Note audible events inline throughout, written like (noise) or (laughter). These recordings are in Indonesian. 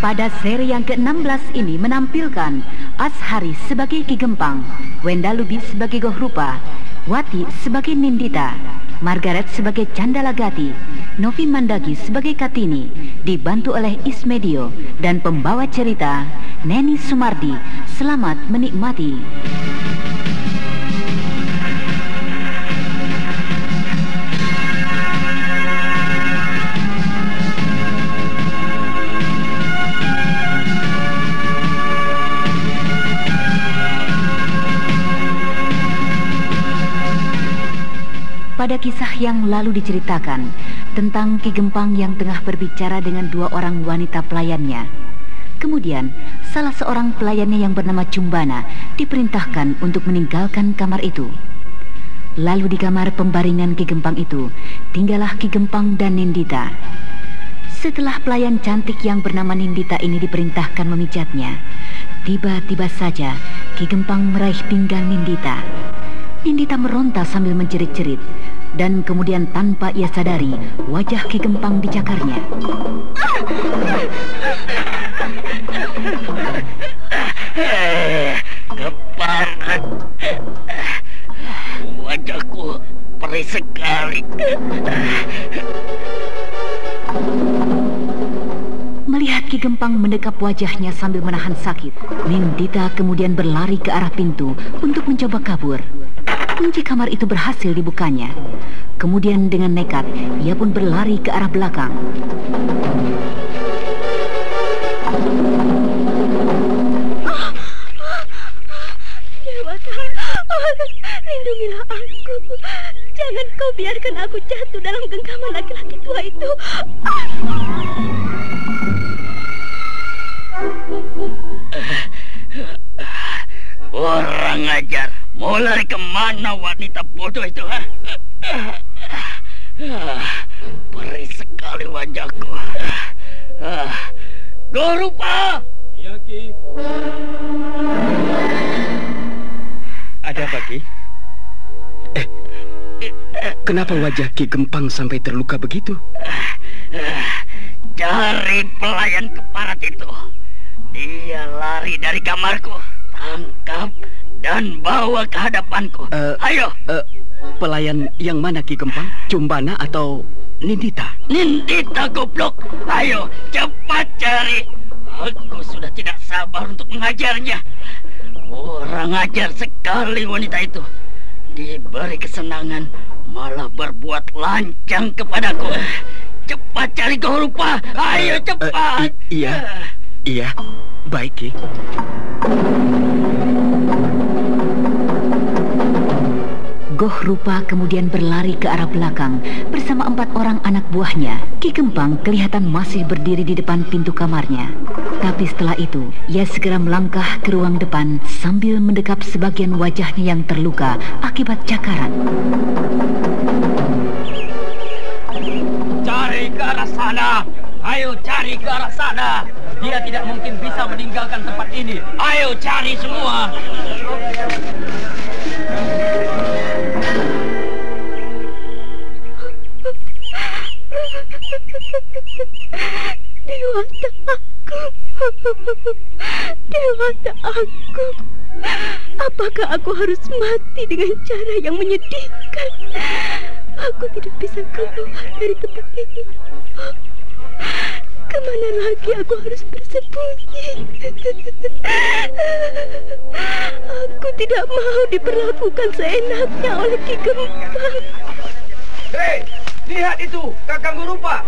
Pada seri yang ke-16 ini menampilkan Ashari sebagai Ki Gempang, Wenda Lubis sebagai Gohrupa, Wati sebagai Nindita, Margaret sebagai Candalagati, Novi Mandagi sebagai Katini, dibantu oleh Ismedio, dan pembawa cerita Neni Sumardi. Selamat menikmati. Pada kisah yang lalu diceritakan tentang Ki Gempang yang tengah berbicara dengan dua orang wanita pelayannya. Kemudian, salah seorang pelayannya yang bernama Cumbana diperintahkan untuk meninggalkan kamar itu. Lalu di kamar pembaringan Ki Gempang itu, tinggallah Ki Gempang dan Nindita. Setelah pelayan cantik yang bernama Nindita ini diperintahkan memijatnya, tiba-tiba saja Ki Gempang meraih pinggang Nindita. Nindita meronta sambil menjerit-jerit dan kemudian tanpa ia sadari wajah Ki Gempang dicakarnya. Gempang, wajahku perih sekali. Melihat Ki Gempang mendekap wajahnya sambil menahan sakit, Nindita kemudian berlari ke arah pintu untuk mencoba kabur. Kunci kamar itu berhasil dibukanya. Kemudian dengan nekat, ia pun berlari ke arah belakang. Lindungilah aku. Jangan kau biarkan aku jatuh dalam genggaman laki-laki tua itu. Ajar. Mau lari ke mana wanita bodoh itu? Ha? Perih sekali wajahku. Gorupa! Iya, Ki. Ada apa, Ki? Eh, kenapa wajah Ki Gempang sampai terluka begitu? Cari pelayan keparat itu. Dia lari dari kamarku. Tangkap dan bawa ke hadapanku. Uh, Ayo. Uh, pelayan yang mana Ki Gempang? Cumbana atau Nindita? Nindita goblok. Ayo, cepat cari. Aku sudah tidak sabar untuk mengajarnya. Orang ajar sekali wanita itu. Diberi kesenangan, malah berbuat lancang kepadaku. Cepat cari kau rupa. Ayo cepat. Uh, iya, iya. Baik, Ki. Goh Rupa kemudian berlari ke arah belakang bersama empat orang anak buahnya. Ki Gempang kelihatan masih berdiri di depan pintu kamarnya. Tapi setelah itu, ia segera melangkah ke ruang depan sambil mendekap sebagian wajahnya yang terluka akibat cakaran. Cari ke arah sana! Ayo cari ke arah sana! Dia tidak mungkin bisa meninggalkan tempat ini. Ayo cari semua! Dewata aku. Dewata aku. Apakah aku harus mati dengan cara yang menyedihkan? Aku tidak bisa keluar dari tempat ini. lagi aku harus bersembunyi. Aku tidak mau diperlakukan seenaknya oleh Ki Gempang. Hei, lihat itu, Kakang Gurupa.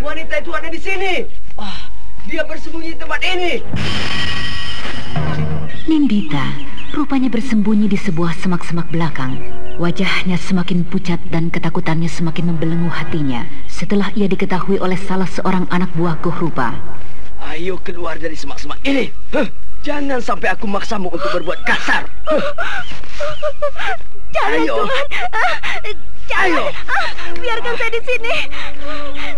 Wanita itu ada di sini. Ah, dia bersembunyi di tempat ini. Nindita rupanya bersembunyi di sebuah semak-semak belakang. Wajahnya semakin pucat dan ketakutannya semakin membelenggu hatinya setelah ia diketahui oleh salah seorang anak buah Gohrupa. Ayo keluar dari semak-semak ini. Huh, jangan sampai aku maksamu untuk berbuat kasar. Huh. Jangan, Ayo. Tuhan. Ayo. Ah, biarkan saya di sini.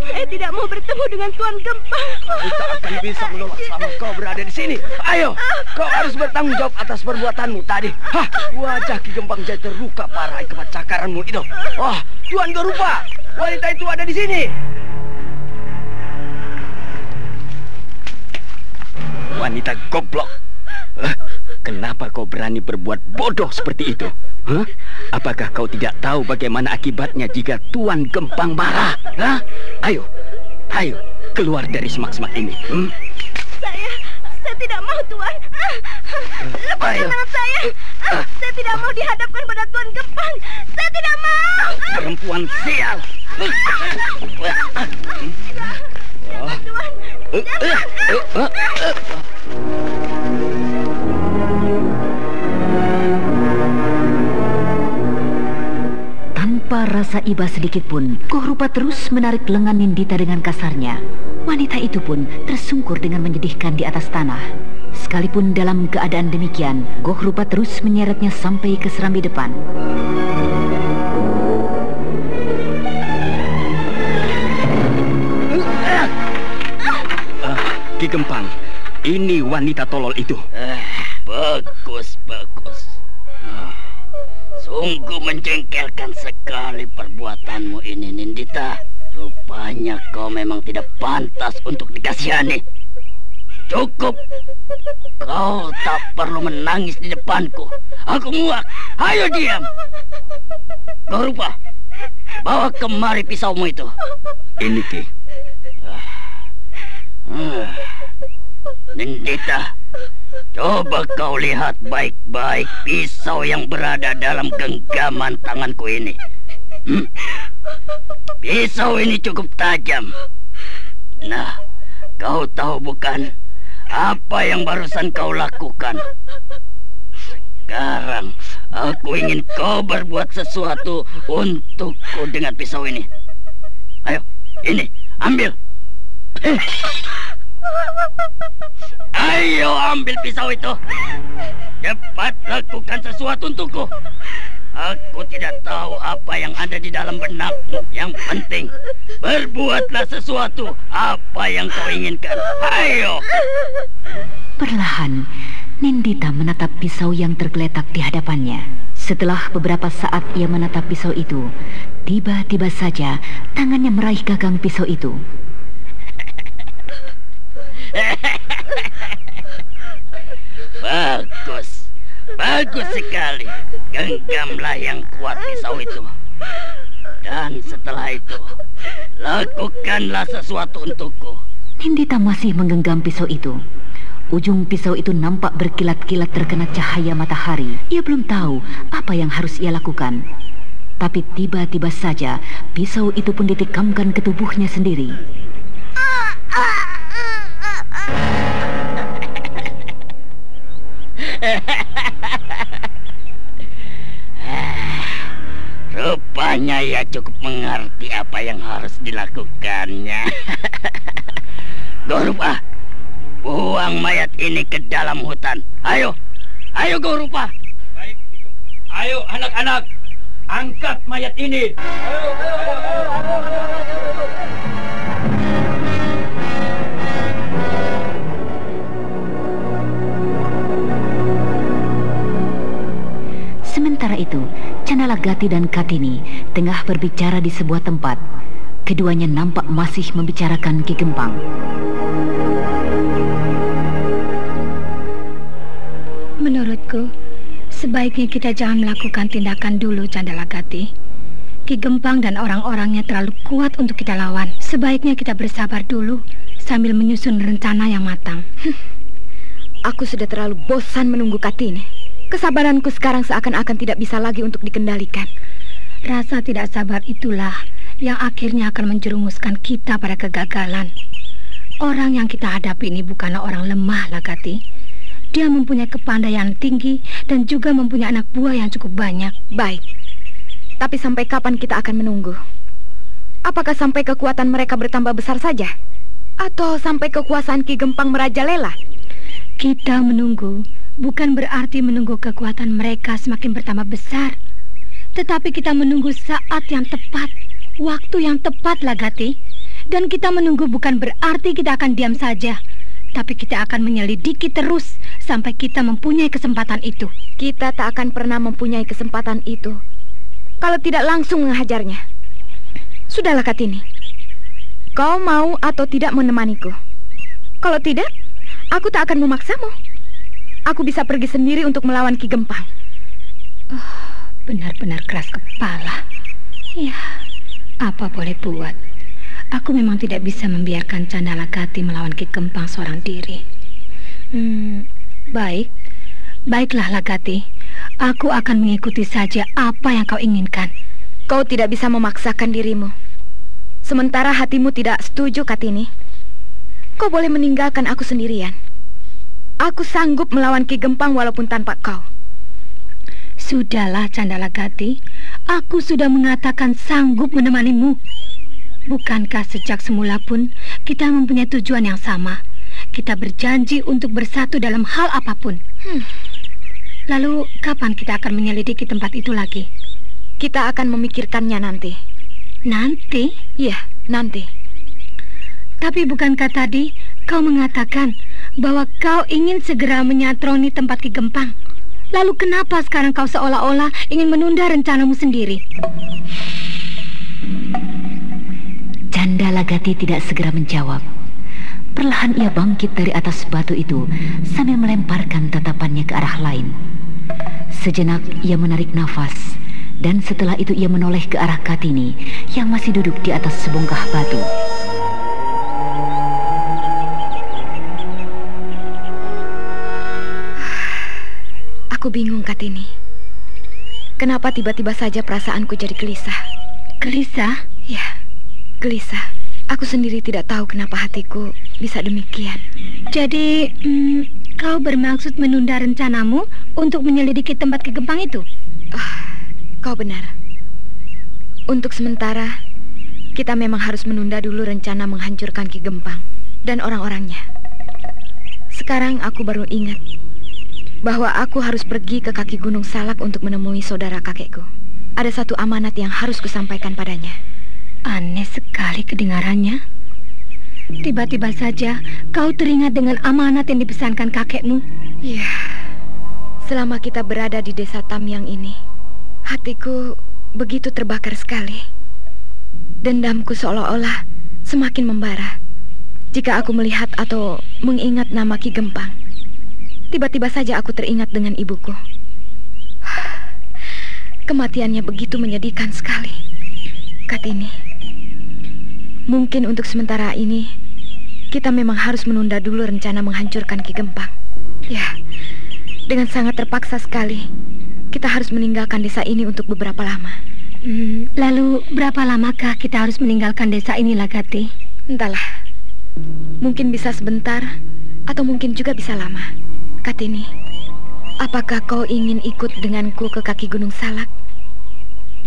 Saya tidak mau bertemu dengan Tuan Gempang. Aku tak akan bisa menolak selama kau berada di sini. Ayo, kau harus bertanggung jawab atas perbuatanmu tadi. Hah, wajah Ki Gempang jadi terluka parah akibat cakaranmu itu. Wah, Tuan Garupa, wanita itu ada di sini. Wanita goblok. Kenapa kau berani berbuat bodoh seperti itu? Hah? Apakah kau tidak tahu bagaimana akibatnya jika Tuan Gempang marah? Hah? Ayo, ayo, keluar dari semak-semak ini. Hmm? Saya, saya tidak mau Tuan. Ah, Lepaskan Ayo. tangan saya. Ah, Saya tidak mau dihadapkan pada Tuan Gempang. Saya tidak mau. Perempuan sial. Tuan, Tanpa rasa iba sedikit pun, Kohrupa terus menarik lengan Nindita dengan kasarnya. Wanita itu pun tersungkur dengan menyedihkan di atas tanah. Sekalipun dalam keadaan demikian, Gohrupa terus menyeretnya sampai ke serambi depan. Ki Gempang, ini wanita tolol itu. Ah, bagus, bagus. Ah, sungguh menjengkelkan sekali perbuatanmu ini, Nindita. Rupanya kau memang tidak pantas untuk dikasihani. Cukup. Kau tak perlu menangis di depanku. Aku muak. Ayo diam. Kau rupa. Bawa kemari pisaumu itu. Ini Ki. Ah. Nindita, coba kau lihat baik-baik pisau yang berada dalam genggaman tanganku ini. Hmm? Pisau ini cukup tajam. Nah, kau tahu bukan apa yang barusan kau lakukan? Sekarang aku ingin kau berbuat sesuatu untukku dengan pisau ini. Ayo, ini, ambil. Ayo ambil pisau itu. Cepat lakukan sesuatu untukku. Aku tidak tahu apa yang ada di dalam benakmu. Yang penting, berbuatlah sesuatu apa yang kau inginkan. Ayo. Perlahan, Nindita menatap pisau yang tergeletak di hadapannya. Setelah beberapa saat ia menatap pisau itu, tiba-tiba saja tangannya meraih gagang pisau itu. Bagus. Bagus sekali. Genggamlah yang kuat pisau itu. Dan setelah itu, lakukanlah sesuatu untukku. Nindita masih menggenggam pisau itu. Ujung pisau itu nampak berkilat-kilat terkena cahaya matahari. Ia belum tahu apa yang harus ia lakukan. Tapi tiba-tiba saja pisau itu pun ditikamkan ke tubuhnya sendiri. Rupanya ia cukup mengerti apa yang harus dilakukannya. (laughs) Gorupa, buang mayat ini ke dalam hutan. Ayo, ayo Gorupa. Baik, ayo anak-anak, angkat mayat ini. Sementara itu, Canalagati dan Katini tengah berbicara di sebuah tempat. Keduanya nampak masih membicarakan Ki Gempang. Menurutku, sebaiknya kita jangan melakukan tindakan dulu, Candalagati. Ki Gempang dan orang-orangnya terlalu kuat untuk kita lawan. Sebaiknya kita bersabar dulu sambil menyusun rencana yang matang. Aku sudah terlalu bosan menunggu Katini. Kesabaranku sekarang seakan-akan tidak bisa lagi untuk dikendalikan. Rasa tidak sabar itulah yang akhirnya akan menjerumuskan kita pada kegagalan. Orang yang kita hadapi ini bukanlah orang lemah, Lagati. Dia mempunyai kepandaian tinggi dan juga mempunyai anak buah yang cukup banyak. Baik. Tapi sampai kapan kita akan menunggu? Apakah sampai kekuatan mereka bertambah besar saja? Atau sampai kekuasaan Ki Gempang merajalela? Kita menunggu bukan berarti menunggu kekuatan mereka semakin bertambah besar. Tetapi kita menunggu saat yang tepat, waktu yang tepat, Lagati. Dan kita menunggu bukan berarti kita akan diam saja, tapi kita akan menyelidiki terus sampai kita mempunyai kesempatan itu. Kita tak akan pernah mempunyai kesempatan itu kalau tidak langsung menghajarnya. Sudahlah, Katini. Kau mau atau tidak menemaniku? Kalau tidak, aku tak akan memaksamu. Aku bisa pergi sendiri untuk melawan Ki Gempang. Oh, benar-benar keras kepala. Ya, apa boleh buat. Aku memang tidak bisa membiarkan Candala Gati melawan Ki Gempang seorang diri. Hmm, baik. Baiklah Lagati. Aku akan mengikuti saja apa yang kau inginkan. Kau tidak bisa memaksakan dirimu. Sementara hatimu tidak setuju, Katini. Kau boleh meninggalkan aku sendirian. Aku sanggup melawan Ki Gempang walaupun tanpa kau. Sudahlah, Candala Gati. Aku sudah mengatakan sanggup menemanimu. Bukankah sejak semula pun kita mempunyai tujuan yang sama? Kita berjanji untuk bersatu dalam hal apa pun. Hmm. Lalu, kapan kita akan menyelidiki tempat itu lagi? Kita akan memikirkannya nanti. Nanti? Iya, nanti. Tapi bukankah tadi kau mengatakan bahwa kau ingin segera menyatroni tempat Ki Gempang. Lalu kenapa sekarang kau seolah-olah ingin menunda rencanamu sendiri? Canda Lagati tidak segera menjawab. Perlahan ia bangkit dari atas batu itu sambil melemparkan tatapannya ke arah lain. Sejenak ia menarik nafas dan setelah itu ia menoleh ke arah Katini yang masih duduk di atas sebongkah batu. Aku bingung, Katini. Kenapa tiba-tiba saja perasaanku jadi gelisah? Gelisah? Ya, gelisah. Aku sendiri tidak tahu kenapa hatiku bisa demikian. Jadi, hmm, kau bermaksud menunda rencanamu untuk menyelidiki tempat kegempang itu? Oh, kau benar. Untuk sementara, kita memang harus menunda dulu rencana menghancurkan Ki Gempang dan orang-orangnya. Sekarang aku baru ingat bahwa aku harus pergi ke kaki Gunung Salak untuk menemui saudara kakekku. Ada satu amanat yang harus kusampaikan padanya. Aneh sekali kedengarannya. Tiba-tiba saja kau teringat dengan amanat yang dipesankan kakekmu. Ya, selama kita berada di desa Tamyang ini, hatiku begitu terbakar sekali. Dendamku seolah-olah semakin membara jika aku melihat atau mengingat nama Ki Gempang. Tiba-tiba saja aku teringat dengan ibuku. Kematiannya begitu menyedihkan sekali. Katini, mungkin untuk sementara ini kita memang harus menunda dulu rencana menghancurkan Ki Gempang. Ya, dengan sangat terpaksa sekali kita harus meninggalkan desa ini untuk beberapa lama. Hmm, lalu berapa lamakah kita harus meninggalkan desa ini, Lagati? Entahlah. Mungkin bisa sebentar atau mungkin juga bisa lama. Katini, apakah kau ingin ikut denganku ke kaki Gunung Salak?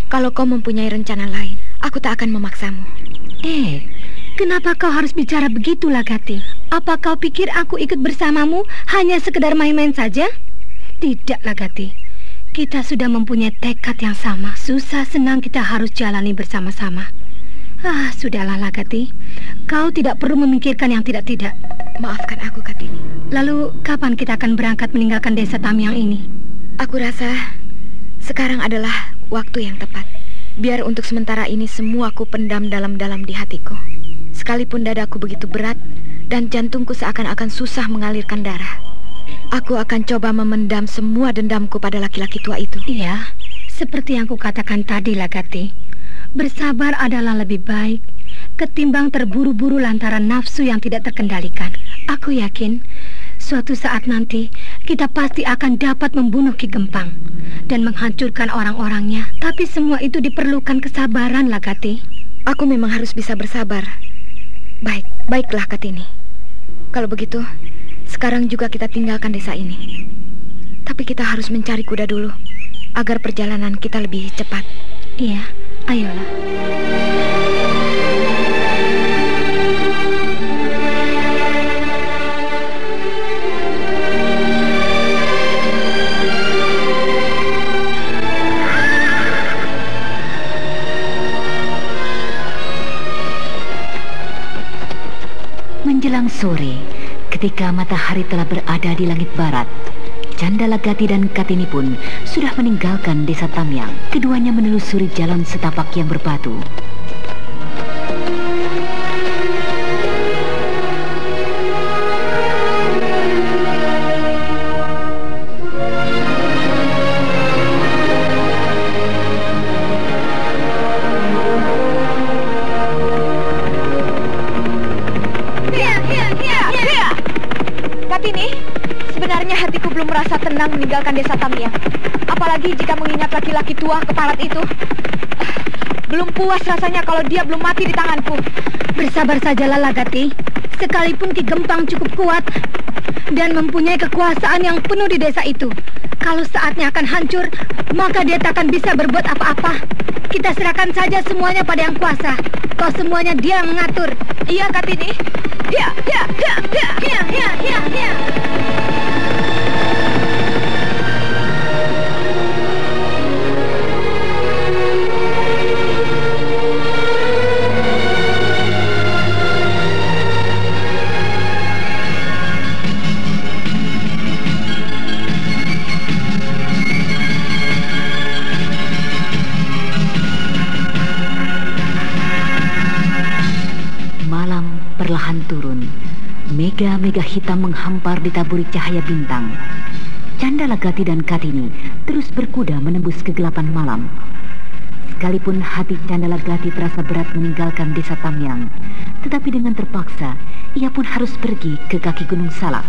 Kalau kau mempunyai rencana lain, aku tak akan memaksamu. Eh, kenapa kau harus bicara begitu, Lagati? Apa kau pikir aku ikut bersamamu hanya sekedar main-main saja? Tidak, Lagati. Kita sudah mempunyai tekad yang sama. Susah senang kita harus jalani bersama-sama. Ah, sudahlah Lagati. Kau tidak perlu memikirkan yang tidak-tidak. Maafkan aku, Katini. Lalu, kapan kita akan berangkat meninggalkan desa Tamyang ini? Aku rasa sekarang adalah waktu yang tepat. Biar untuk sementara ini semua aku pendam dalam-dalam di hatiku. Sekalipun dadaku begitu berat dan jantungku seakan-akan susah mengalirkan darah. Aku akan coba memendam semua dendamku pada laki-laki tua itu. Iya, seperti yang kukatakan tadi, Lagati. Bersabar adalah lebih baik ketimbang terburu-buru lantaran nafsu yang tidak terkendalikan. Aku yakin suatu saat nanti kita pasti akan dapat membunuh Ki Gempang dan menghancurkan orang-orangnya. Tapi semua itu diperlukan kesabaran, Lagati. Aku memang harus bisa bersabar. Baik, baiklah Katini. Kalau begitu, sekarang juga kita tinggalkan desa ini. Tapi kita harus mencari kuda dulu agar perjalanan kita lebih cepat. Iya, ayolah. Menjelang sore, ketika matahari telah berada di langit barat, Candala Gati dan Katini pun sudah meninggalkan desa Tamyang. Keduanya menelusuri jalan setapak yang berbatu. Meninggalkan desa Tamiang. Apalagi jika mengingat laki-laki tua keparat itu. Belum puas rasanya kalau dia belum mati di tanganku. Bersabar sajalah Lagati. Sekalipun Ki Gempang cukup kuat dan mempunyai kekuasaan yang penuh di desa itu. Kalau saatnya akan hancur, maka dia tak akan bisa berbuat apa-apa. Kita serahkan saja semuanya pada yang kuasa. Kau semuanya dia yang mengatur. Iya, Katini. Ya, ya, ya, ya, ya, ya, ya, hitam menghampar ditaburi cahaya bintang. Candala Gati dan Katini terus berkuda menembus kegelapan malam. Sekalipun hati Candala Gati terasa berat meninggalkan desa Tamyang, tetapi dengan terpaksa ia pun harus pergi ke kaki Gunung Salak.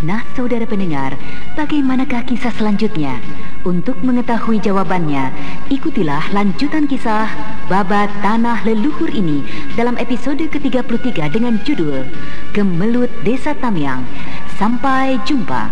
Nah, saudara pendengar, bagaimanakah kisah selanjutnya? Untuk mengetahui jawabannya, ikutilah lanjutan kisah Babat Tanah Leluhur ini dalam episode ke-33 dengan judul Gemelut Desa Tamyang. Sampai jumpa.